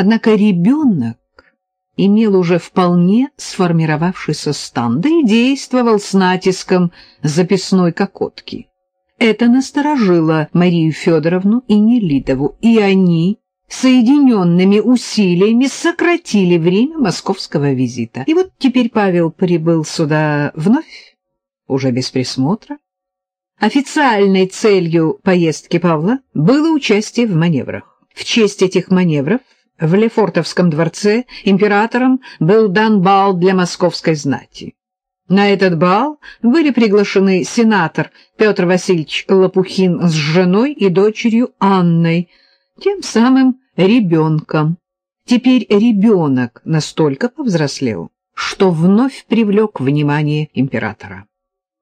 Однако ребенок имел уже вполне сформировавшийся стан, да и действовал с натиском записной кокотки. Это насторожило Марию Федоровну и Нелидову, и они соединенными усилиями сократили время московского визита. И вот теперь Павел прибыл сюда вновь, уже без присмотра. Официальной целью поездки Павла было участие в маневрах. В честь этих маневров в Лефортовском дворце императором был дан бал для московской знати. На этот бал были приглашены сенатор Петр Васильевич Лопухин с женой и дочерью Анной, тем самым ребенком. Теперь ребенок настолько повзрослел, что вновь привлек внимание императора.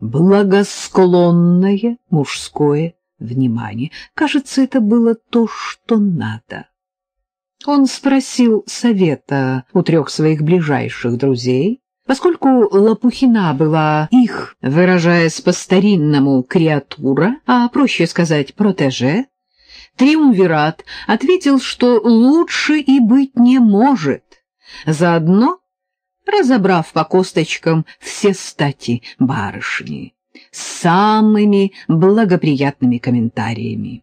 Благосклонное мужское внимание. Кажется, это было то, что надо. Он спросил совета у трех своих ближайших друзей, поскольку Лопухина была их, выражаясь по-старинному, креатура, а проще сказать протеже, Триумвират ответил, что лучше и быть не может, заодно разобрав по косточкам все стати барышни с самыми благоприятными комментариями.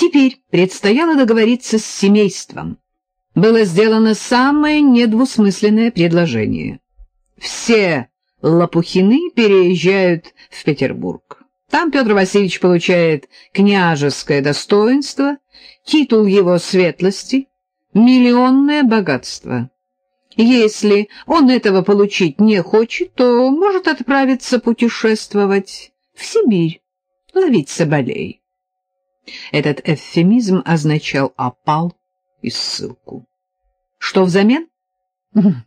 Теперь предстояло договориться с семейством. Было сделано самое недвусмысленное предложение. Все Лопухины переезжают в Петербург. Там Петр Васильевич получает княжеское достоинство, титул его светлости, миллионное богатство. Если он этого получить не хочет, то может отправиться путешествовать в Сибирь, ловить соболей. Этот эвфемизм означал опал и ссылку. Что взамен?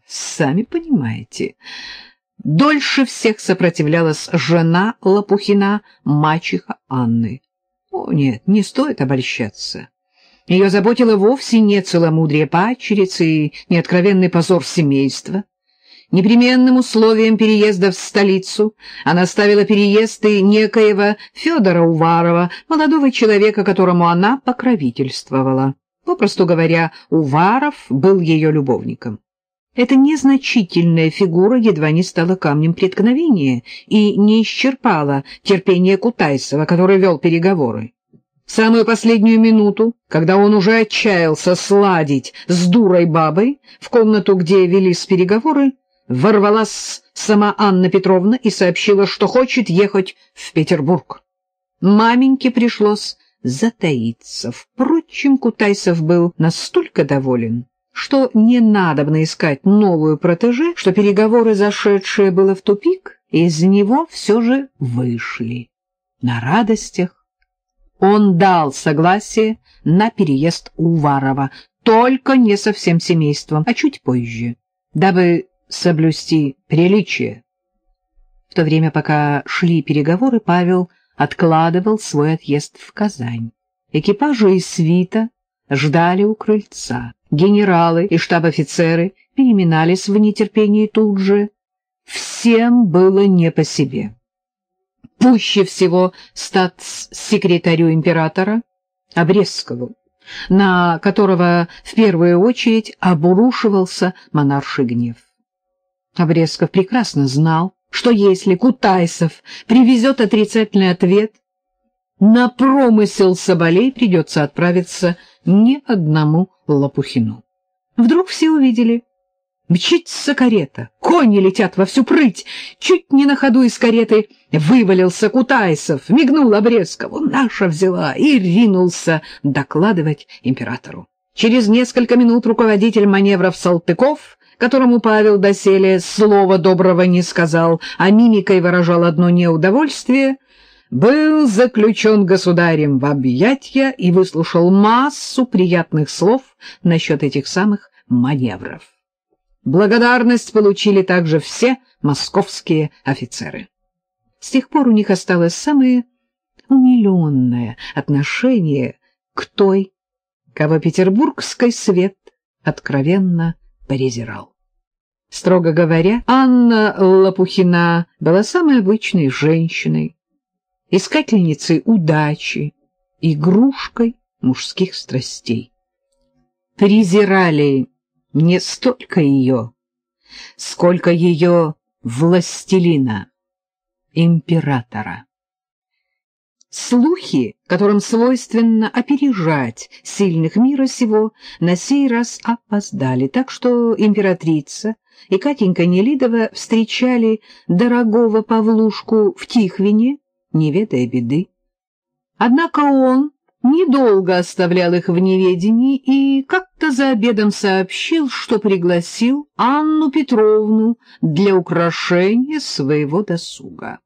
Сами понимаете. Дольше всех сопротивлялась жена Лопухина, мачеха Анны. О, нет, не стоит обольщаться. Ее заботило вовсе не целомудрие падчерицы и неоткровенный позор семейства. Непременным условием переезда в столицу она ставила переезды некоего Федора Уварова, молодого человека, которому она покровительствовала. Попросту говоря, Уваров был ее любовником. Эта незначительная фигура едва не стала камнем преткновения и не исчерпала терпение Кутайсова, который вел переговоры. В самую последнюю минуту, когда он уже отчаялся сладить с дурой бабой, в комнату, где велись переговоры, ворвалась сама Анна Петровна и сообщила, что хочет ехать в Петербург. Маменьке пришлось затаиться. Впрочем, Кутайсов был настолько доволен, что не надобно искать новую протеже, что переговоры, зашедшие было в тупик, из него все же вышли. На радостях он дал согласие на переезд Уварова, только не со всем семейством, а чуть позже, дабы соблюсти приличие. В то время, пока шли переговоры, Павел откладывал свой отъезд в Казань. Экипажи из свита ждали у крыльца. Генералы и штаб-офицеры переминались в нетерпении тут же. Всем было не по себе. Пуще всего статс-секретарю императора Обрезкову, на которого в первую очередь обрушивался монарший гнев. Обрезков прекрасно знал, что если Кутайсов привезет отрицательный ответ, на промысел Соболей придется отправиться не одному Лопухину. Вдруг все увидели. Мчится карета, кони летят во всю прыть. Чуть не на ходу из кареты вывалился Кутайсов, мигнул Обрезкову, наша взяла и ринулся докладывать императору. Через несколько минут руководитель маневров Салтыков которому Павел доселе слова доброго не сказал, а мимикой выражал одно неудовольствие, был заключен государем в объятья и выслушал массу приятных слов насчет этих самых маневров. Благодарность получили также все московские офицеры. С тех пор у них осталось самое умиленное отношение к той, кого петербургский свет откровенно презирал. Строго говоря, Анна Лопухина была самой обычной женщиной, искательницей удачи, игрушкой мужских страстей. презирали не столько ее, сколько ее властелина, императора. Слухи, которым свойственно опережать сильных мира сего, на сей раз опоздали, так что императрица и Катенька Нелидова встречали дорогого Павлушку в Тихвине, не ведая беды. Однако он недолго оставлял их в неведении и как-то за обедом сообщил, что пригласил Анну Петровну для украшения своего досуга.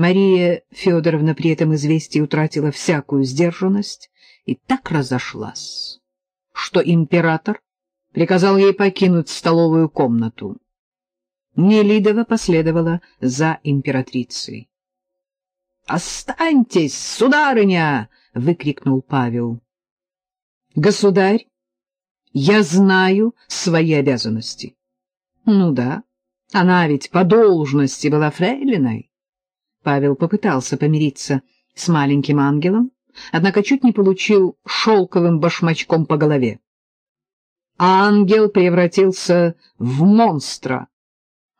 Мария Федоровна при этом известии утратила всякую сдержанность и так разошлась, что император приказал ей покинуть столовую комнату. Нелидова последовала за императрицей. «Останьтесь, сударыня!» — выкрикнул Павел. «Государь, я знаю свои обязанности». «Ну да, она ведь по должности была фрейлиной». Павел попытался помириться с маленьким ангелом, однако чуть не получил шелковым башмачком по голове. Ангел превратился в монстра.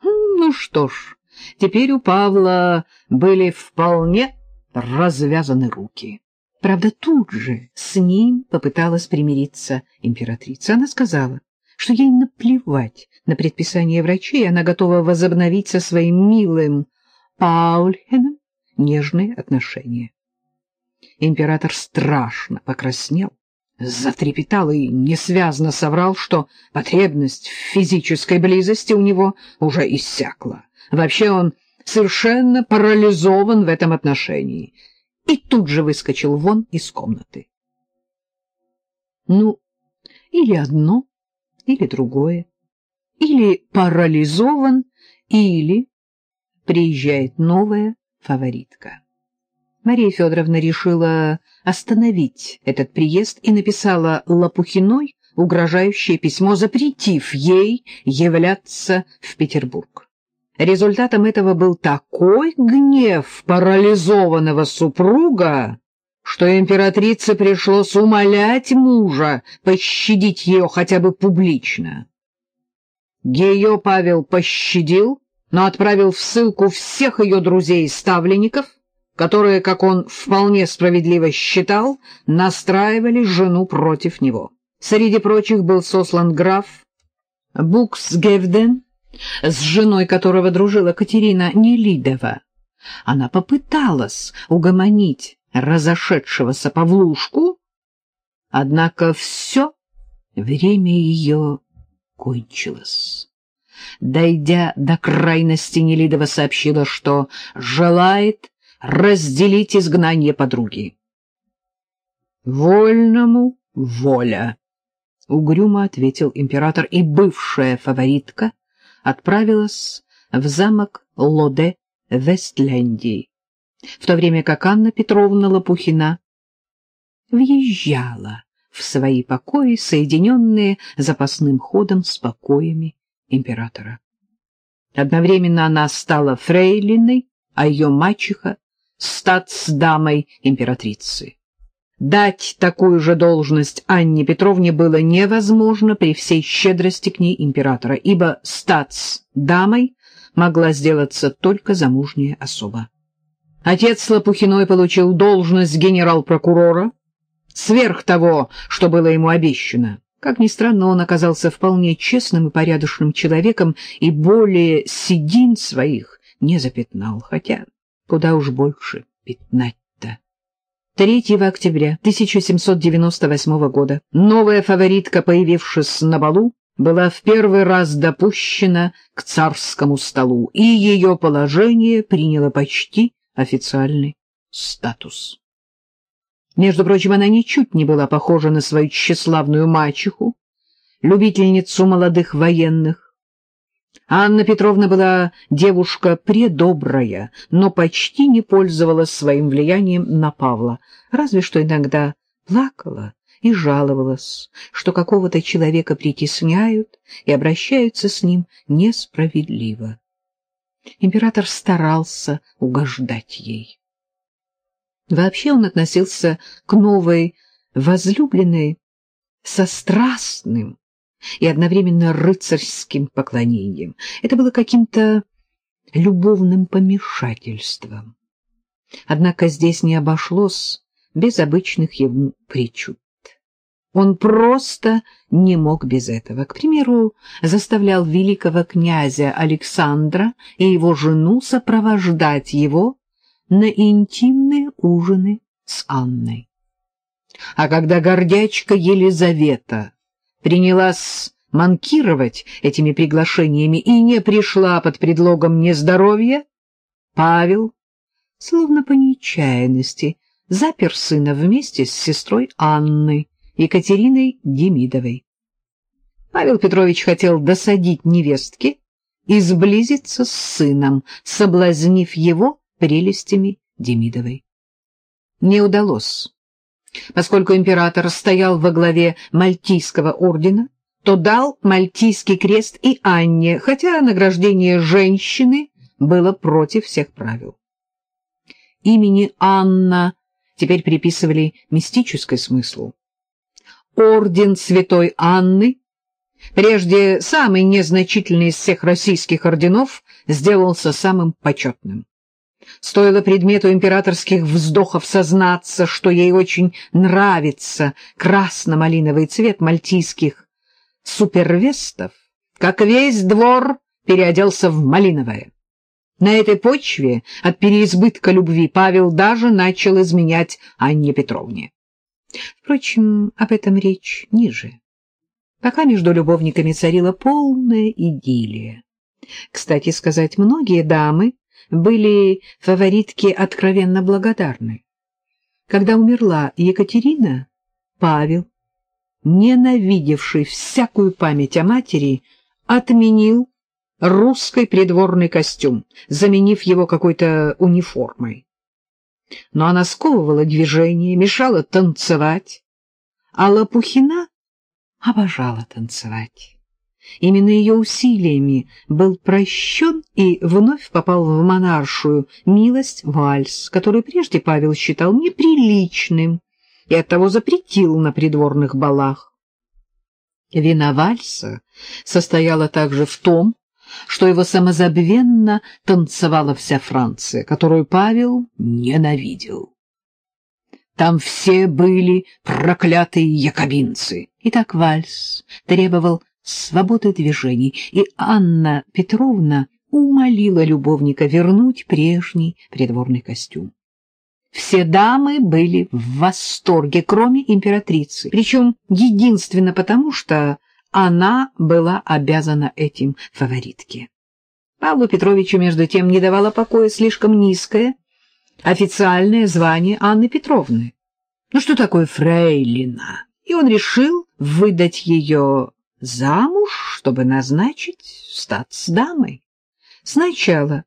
Ну что ж, Теперь у Павла были вполне развязаны руки. Правда, тут же с ним попыталась примириться императрица. Она сказала, что ей наплевать на предписание врачей, она готова возобновить со своим милым Паульхеном нежные отношения. Император страшно покраснел, затрепетал и несвязно соврал, что потребность в физической близости у него уже иссякла. Вообще он совершенно парализован в этом отношении. И тут же выскочил вон из комнаты. Ну, или одно, или другое. Или парализован, или приезжает новая фаворитка. Мария Федоровна решила остановить этот приезд и написала Лопухиной угрожающее письмо, запретив ей являться в Петербург. Результатом этого был такой гнев парализованного супруга, что императрице пришлось умолять мужа пощадить ее хотя бы публично. Ее Павел пощадил, но отправил в ссылку всех ее друзей и ставленников, которые, как он вполне справедливо считал, настраивали жену против него. Среди прочих был сослан граф Буксгевден, с женой которого дружила Катерина Нелидова. Она попыталась угомонить разошедшегося Павлушку, однако все время ее кончилось. Дойдя до крайности, Нелидова сообщила, что желает разделить изгнание подруги. «Вольному воля», — угрюмо ответил император, и бывшая фаворитка отправилась в замок Лоде Вестлендии, в то время как Анна Петровна Лопухина въезжала в свои покои, соединенные запасным ходом с покоями императора. Одновременно она стала фрейлиной, а ее мачеха — статсдамой императрицы. Дать такую же должность Анне Петровне было невозможно при всей щедрости к ней императора, ибо статс-дамой могла сделаться только замужняя особа. Отец Лопухиной получил должность генерал-прокурора, сверх того, что было ему обещано. Как ни странно, он оказался вполне честным и порядочным человеком и более седин своих не запятнал, хотя куда уж больше пятнать. 3 октября 1798 года новая фаворитка, появившись на балу, была в первый раз допущена к царскому столу, и ее положение приняло почти официальный статус. Между прочим, она ничуть не была похожа на свою тщеславную мачеху, любительницу молодых военных, Анна Петровна была девушка предобрая, но почти не пользовалась своим влиянием на Павла, разве что иногда плакала и жаловалась, что какого-то человека притесняют и обращаются с ним несправедливо. Император старался угождать ей. Вообще он относился к новой возлюбленной со страстным и одновременно рыцарским поклонением. Это было каким-то любовным помешательством. Однако здесь не обошлось без обычных ему причуд. Он просто не мог без этого. К примеру, заставлял великого князя Александра и его жену сопровождать его на интимные ужины с Анной. А когда гордячка Елизавета принялась манкировать этими приглашениями и не пришла под предлогом нездоровья, Павел, словно по нечаянности, запер сына вместе с сестрой Анной, Екатериной Демидовой. Павел Петрович хотел досадить невестке и сблизиться с сыном, соблазнив его прелестями Демидовой. Не удалось. Поскольку император стоял во главе Мальтийского ордена, то дал Мальтийский крест и Анне, хотя награждение женщины было против всех правил. Имени Анна теперь приписывали мистический смысл. Орден Святой Анны, прежде самый незначительный из всех российских орденов, сделался самым почетным. Стоило предмету императорских вздохов сознаться, что ей очень нравится красно-малиновый цвет мальтийских супервестов, как весь двор переоделся в малиновое. На этой почве от переизбытка любви Павел даже начал изменять Анне Петровне. Впрочем, об этом речь ниже. Пока между любовниками царила полная идиллия. Кстати сказать, многие дамы были фаворитки откровенно благодарны. Когда умерла Екатерина, Павел, ненавидевший всякую память о матери, отменил русский придворный костюм, заменив его какой-то униформой. Но она сковывала движение, мешала танцевать, а Лопухина обожала танцевать. Именно ее усилиями был прощен и вновь попал в монаршую милость вальс, который прежде Павел считал неприличным и оттого запретил на придворных балах. Вина вальса состояла также в том, что его самозабвенно танцевала вся Франция, которую Павел ненавидел. Там все были проклятые якобинцы. Итак, вальс требовал свободы движений, и Анна Петровна умолила любовника вернуть прежний придворный костюм. Все дамы были в восторге, кроме императрицы, причем единственно потому, что она была обязана этим фаворитке. Павлу Петровичу, между тем, не давало покоя слишком низкое официальное звание Анны Петровны. Ну что такое фрейлина? И он решил выдать ее замуж, чтобы назначить статс-дамой. Сначала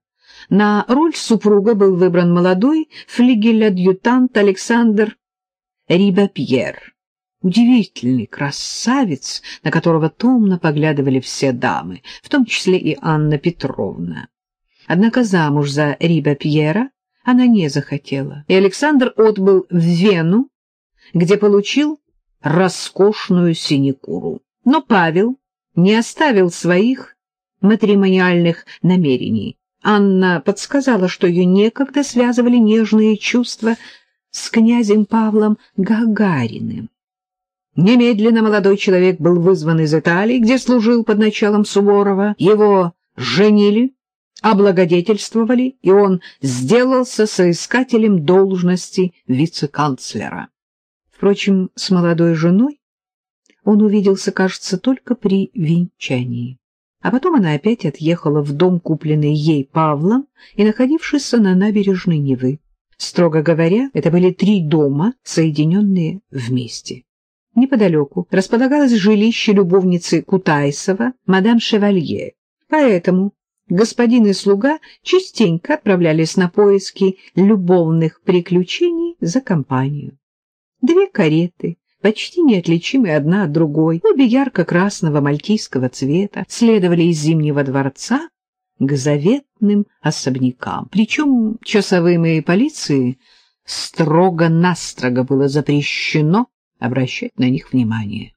на роль супруга был выбран молодой флигель-адъютант Александр Рибапьер, удивительный красавец, на которого томно поглядывали все дамы, в том числе и Анна Петровна. Однако замуж за Рибапьера она не захотела, и Александр отбыл в Вену, где получил роскошную синекуру. Но Павел не оставил своих матримониальных намерений. Анна подсказала, что ее некогда связывали нежные чувства с князем Павлом Гагариным. Немедленно молодой человек был вызван из Италии, где служил под началом Суворова. Его женили, облагодетельствовали, и он сделался соискателем должности вице-канцлера. Впрочем, с молодой женой он увиделся, кажется, только при венчании. А потом она опять отъехала в дом, купленный ей Павлом и находившийся на набережной Невы. Строго говоря, это были три дома, соединенные вместе. Неподалеку располагалось жилище любовницы Кутайсова, мадам Шевалье. Поэтому господин и слуга частенько отправлялись на поиски любовных приключений за компанию. Две кареты, почти неотличимые одна от другой, обе ярко-красного мальтийского цвета, следовали из Зимнего дворца к заветным особнякам. Причем часовым и полиции строго-настрого было запрещено обращать на них внимание.